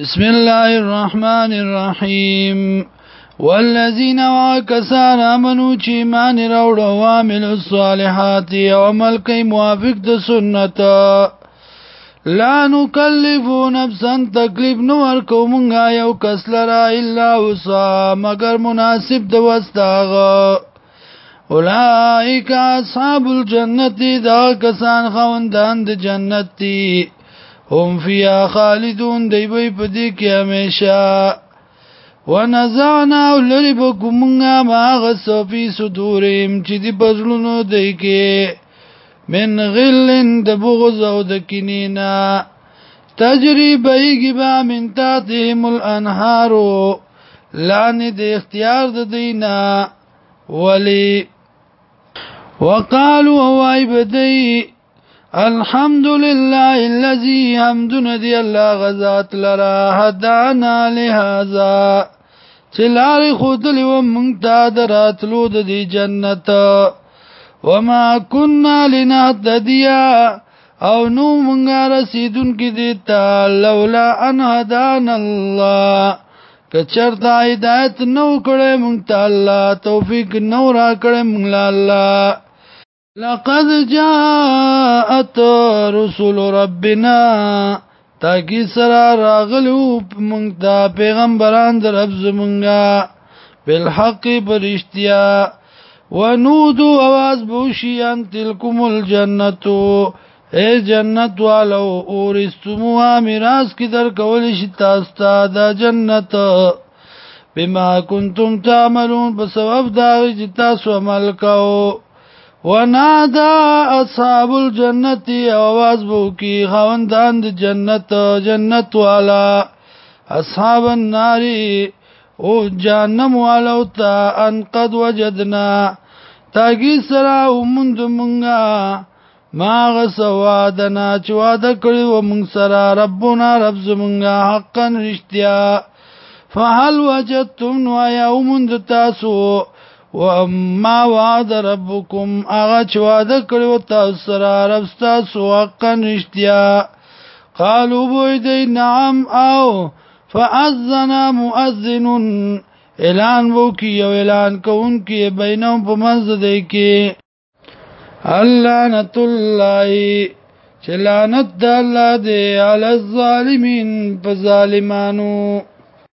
بسم الله الرحمن الرحيم والذين وكسان امنوا چې مان راوړو عامل الصالحات او عمل کوي موافق د سنت لا نكلف نفسا تکلیف نو ورکو مونږه یو کس لرا الا وسا مگر مناسب د وستاغه اولئک اصحاب الجنه دا کسان خوندان د جنت دي هم فیا خالدون دی به په دې کې همیشه ونزعنا ولری بکمغا ما غسو فی صدورهم چې دی پزلونو دی کې من غلن د بغض او د کینینا تجربه یګبا من تاتهم الانهار لانی د اختیار د دینا ولی وقالوا وای بدی الحمد لله الذي حمدن دي الله غزات لرا هدانا لهذا چلار خودل و منتا دراتلو د دی جنت وما كنا لنهتديا او نو مونږه رسیدون کې دي تا لولا ان هدان الله کچرتا ہدایت نو کړې مونږ ته الله توفیق نو را کړې مونږ الله لقد جاءت رسول ربنا تاکی سرا راغلو مونږ ته پیغمبران در رب زمونږه بالحق برشتیا ونودو आवाज بوشي ان تلکم الجنتو اے جنت والو اورستموها میراث کی در کول شي تاسو ته د جنت بما کنتم تعملون بسبب دا چې تاسو عمل کوو ونادا اصحاب الجنت اواز بو کی خوندان د جنت جنت والا اصحاب النار او جانم والو تا ان قد وجدنا تاگی سرا اومند منگا ما غسوادنا چواده کړی و مونږ سره ربنا رب زمونږه حقا رښتیا فهل وجدتم و يوم تاسو واما وعد ربکم اغه چې وعده کړو تاسو سره رب تاسو حقا رښتیا قالوا بيد نعم او فاذن مؤذن اعلان وکي او اعلان کوونکی بینهم په منځ دی کې الله نت الله چلانت الله دې على الظالمين فظالمانو